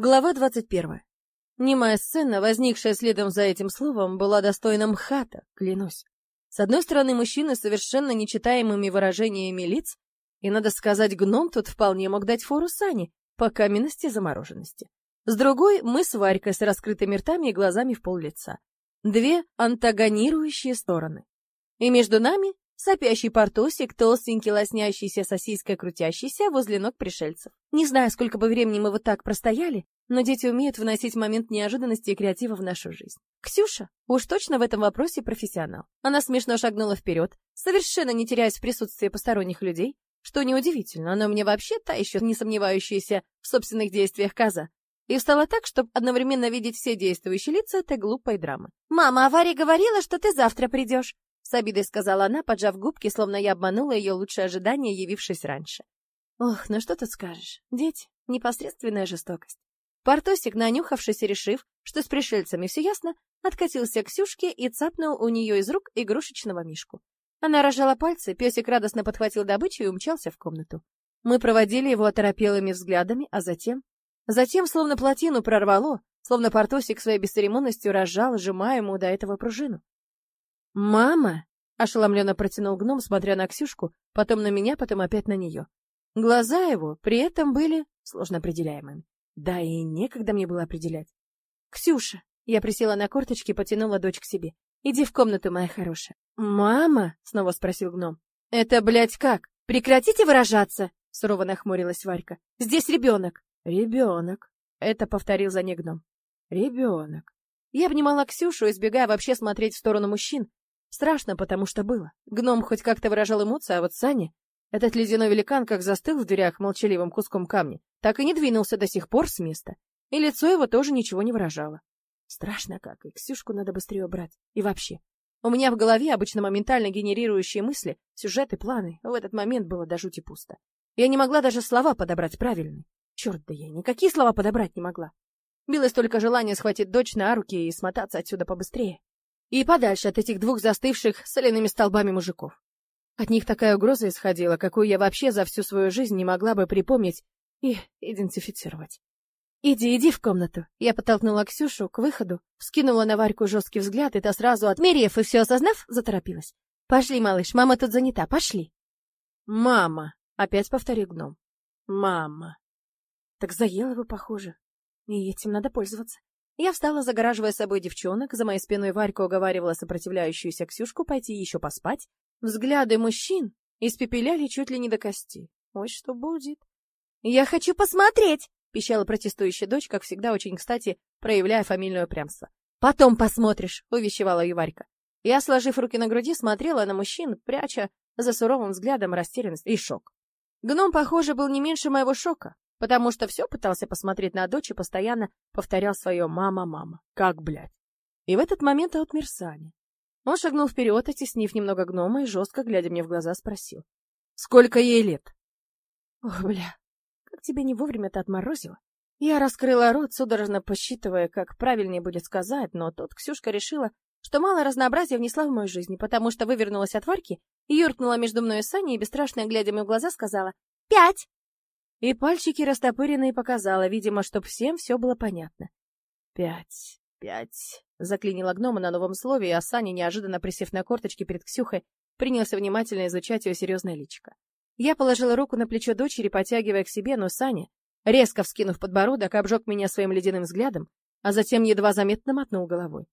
Глава 21. Немая сцена, возникшая следом за этим словом, была достойна МХАТа, клянусь. С одной стороны, мужчины с совершенно нечитаемыми выражениями лиц, и, надо сказать, гном тут вполне мог дать фору Сани по каменности замороженности. С другой, мы с Варькой с раскрытыми ртами и глазами в пол лица. Две антагонирующие стороны. И между нами Сопящий портосик, толстенький, лоснящийся сосиской, крутящийся возле ног пришельцев. Не знаю, сколько бы времени мы вот так простояли, но дети умеют вносить момент неожиданности и креатива в нашу жизнь. Ксюша уж точно в этом вопросе профессионал. Она смешно шагнула вперед, совершенно не теряясь в присутствии посторонних людей, что неудивительно, она мне вообще та еще не сомневающаяся в собственных действиях коза. И встала так, чтобы одновременно видеть все действующие лица этой глупой драмы. «Мама, а Варя говорила, что ты завтра придешь. С обидой сказала она, поджав губки, словно я обманула ее лучшее ожидание, явившись раньше. Ох, ну что тут скажешь? Дети, непосредственная жестокость. Портосик, нанюхавшись и решив, что с пришельцами все ясно, откатился к Ксюшке и цапнул у нее из рук игрушечного мишку. Она рожала пальцы, песик радостно подхватил добычу и умчался в комнату. Мы проводили его оторопелыми взглядами, а затем... Затем, словно плотину прорвало, словно Портосик своей бесцеремонностью разжал, сжимая ему до этого пружину. «Мама!» — ошеломленно протянул гном, смотря на Ксюшку, потом на меня, потом опять на нее. Глаза его при этом были сложно определяемыми. Да и некогда мне было определять. «Ксюша!» — я присела на корточки и потянула дочь к себе. «Иди в комнату, моя хорошая». «Мама?» — снова спросил гном. «Это, блядь, как? Прекратите выражаться!» — сурово нахмурилась Варька. «Здесь ребенок!» «Ребенок!» — это повторил за ней гном. «Ребенок!» Я обнимала Ксюшу, избегая вообще смотреть в сторону мужчин, Страшно, потому что было. Гном хоть как-то выражал эмоции, а вот Саня... Этот ледяной великан как застыл в дверях молчаливым куском камня, так и не двинулся до сих пор с места. И лицо его тоже ничего не выражало. Страшно как, и Ксюшку надо быстрее убрать. И вообще. У меня в голове обычно моментально генерирующие мысли, сюжеты, планы. В этот момент было до жути пусто. Я не могла даже слова подобрать правильные. Черт да я никакие слова подобрать не могла. Билось только желание схватить дочь на руки и смотаться отсюда побыстрее. И подальше от этих двух застывших соляными столбами мужиков. От них такая угроза исходила, какую я вообще за всю свою жизнь не могла бы припомнить и идентифицировать. «Иди, иди в комнату». Я подтолкнула Ксюшу к выходу, вскинула на Варьку жесткий взгляд, и та сразу, отмерив и все осознав, заторопилась. «Пошли, малыш, мама тут занята, пошли». «Мама», — опять повторил гном. «Мама». Так заела его, похоже. И этим надо пользоваться. Я встала, загораживая собой девчонок, за моей спиной Варька уговаривала сопротивляющуюся Ксюшку пойти еще поспать. Взгляды мужчин испепеляли чуть ли не до кости. Ой, что будет? «Я хочу посмотреть!» — пищала протестующая дочь, как всегда, очень кстати, проявляя фамильное упрямство. «Потом посмотришь!» — увещевала ее Варька. Я, сложив руки на груди, смотрела на мужчин, пряча за суровым взглядом растерянность и шок. Гном, похоже, был не меньше моего шока потому что все пытался посмотреть на дочь и постоянно повторял свое «мама, мама». Как, блядь? И в этот момент отмер Саня. Он шагнул вперед, оттеснив немного гнома и жестко, глядя мне в глаза, спросил. «Сколько ей лет?» «Ох, бля, как тебе не вовремя-то отморозило?» Я раскрыла рот, судорожно посчитывая, как правильнее будет сказать, но тут Ксюшка решила, что мало разнообразия внесла в мою жизнь, потому что вывернулась от варки и юркнула между мной и Саней и, бесстрашно глядя мне в глаза, сказала «Пять!» И пальчики растопыренные показала, видимо, чтоб всем все было понятно. «Пять, пять», — заклинила гнома на новом слове, а Саня, неожиданно присев на корточки перед Ксюхой, принялся внимательно изучать ее серьезное личико. Я положила руку на плечо дочери, потягивая к себе, но Саня, резко вскинув подбородок, обжег меня своим ледяным взглядом, а затем едва заметно мотнул головой.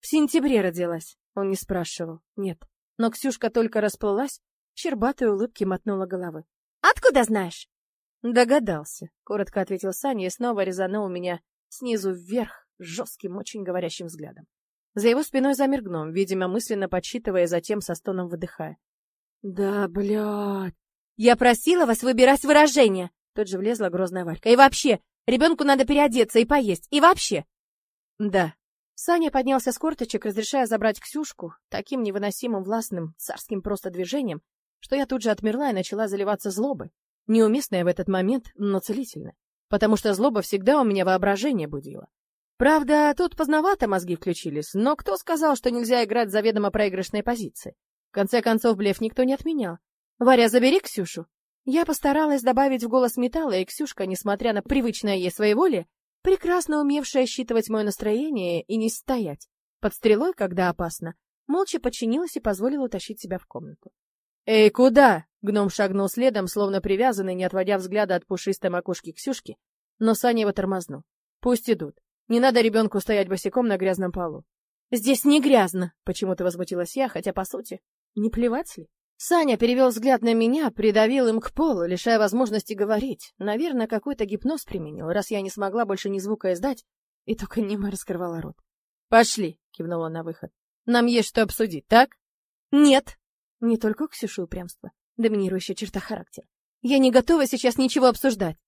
В сентябре родилась, он не спрашивал, нет. Но Ксюшка только расплылась, щербатой улыбки мотнула головой. «Откуда знаешь?» Догадался, коротко ответил Саня и снова резанул меня снизу вверх жестким, очень говорящим взглядом. За его спиной замер гном, видимо, мысленно подсчитывая, затем со стоном выдыхая. Да, блядь. Я просила вас выбирать выражение. Тут же влезла грозная Валька. И вообще, ребенку надо переодеться и поесть. И вообще. Да. Саня поднялся с корточек, разрешая забрать Ксюшку таким невыносимым властным, царским просто движением, что я тут же отмерла и начала заливаться злобой. Неуместная в этот момент, но целительная. Потому что злоба всегда у меня воображение будила. Правда, тут поздновато мозги включились, но кто сказал, что нельзя играть заведомо проигрышной позиции? В конце концов, блеф никто не отменял. «Варя, забери Ксюшу!» Я постаралась добавить в голос металла, и Ксюшка, несмотря на привычное ей своеволие, прекрасно умевшая считывать мое настроение и не стоять. Под стрелой, когда опасно, молча подчинилась и позволила утащить себя в комнату. «Эй, куда?» — гном шагнул следом, словно привязанный, не отводя взгляда от пушистой макушки Ксюшки, но Саня его тормознул. «Пусть идут. Не надо ребенку стоять босиком на грязном полу». «Здесь не грязно!» — почему-то возмутилась я, хотя, по сути, не плевать ли? Саня перевел взгляд на меня, придавил им к полу, лишая возможности говорить. Наверное, какой-то гипноз применил, раз я не смогла больше ни звука издать, и только нема раскрывала рот. «Пошли!» — кивнула на выход. «Нам есть что обсудить, так?» «Нет!» Не только Ксюша упрямство, доминирующая черта характера. «Я не готова сейчас ничего обсуждать!»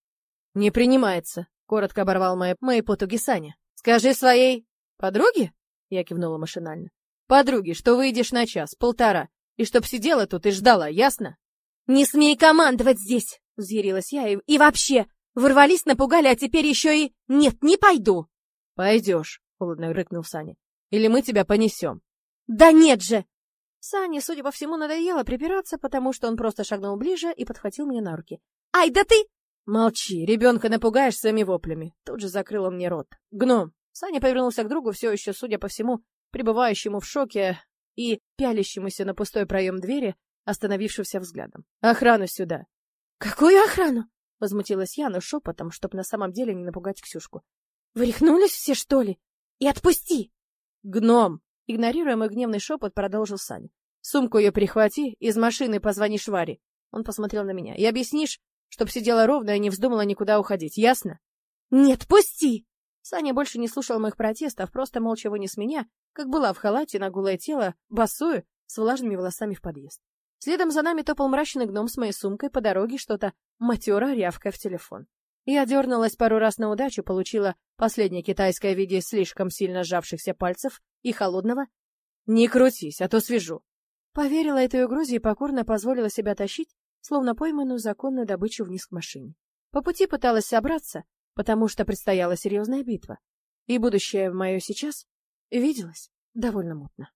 «Не принимается!» — коротко оборвал мои, мои потуги Саня. «Скажи своей...» «Подруге?» — я кивнула машинально. «Подруге, что выйдешь на час, полтора, и чтоб сидела тут и ждала, ясно? Не смей командовать здесь, взъярилась я, и, и вообще, ворвались, напугали, а теперь еще и... Нет, не пойду. Пойдешь, холодно рыкнул Саня. Или мы тебя понесем. Да нет же! Сане, судя по всему, надоело припираться, потому что он просто шагнул ближе и подхватил меня на руки. Ай, да ты... Молчи, ребенка напугаешь своими воплями. Тут же закрыла мне рот. Гном. Саня повернулся к другу, все еще, судя по всему, пребывающему в шоке и пялящемуся на пустой проем двери, остановившегося взглядом. «Охрану сюда!» «Какую охрану?» — возмутилась я, но шепотом, чтоб на самом деле не напугать Ксюшку. «Вы рехнулись все, что ли? И отпусти!» «Гном!» — игнорируя мой гневный шепот, продолжил Саня. «Сумку ее прихвати, из машины позвони Шваре». Он посмотрел на меня. «И объяснишь, чтоб сидела ровно и не вздумала никуда уходить, ясно?» «Нет, пусти!» Саня больше не слушал моих протестов, просто молча вынес меня, как была в халате на голое тело, босую, с влажными волосами в подъезд. Следом за нами топал мрачный гном с моей сумкой по дороге, что-то матера рявкая в телефон. Я дернулась пару раз на удачу, получила последнее китайское в виде слишком сильно сжавшихся пальцев и холодного «Не крутись, а то свяжу». Поверила этой угрозе и покорно позволила себя тащить, словно пойманную законную добычу вниз к машине. По пути пыталась собраться, потому что предстояла серьезная битва. И будущее мое сейчас виделось довольно мутно.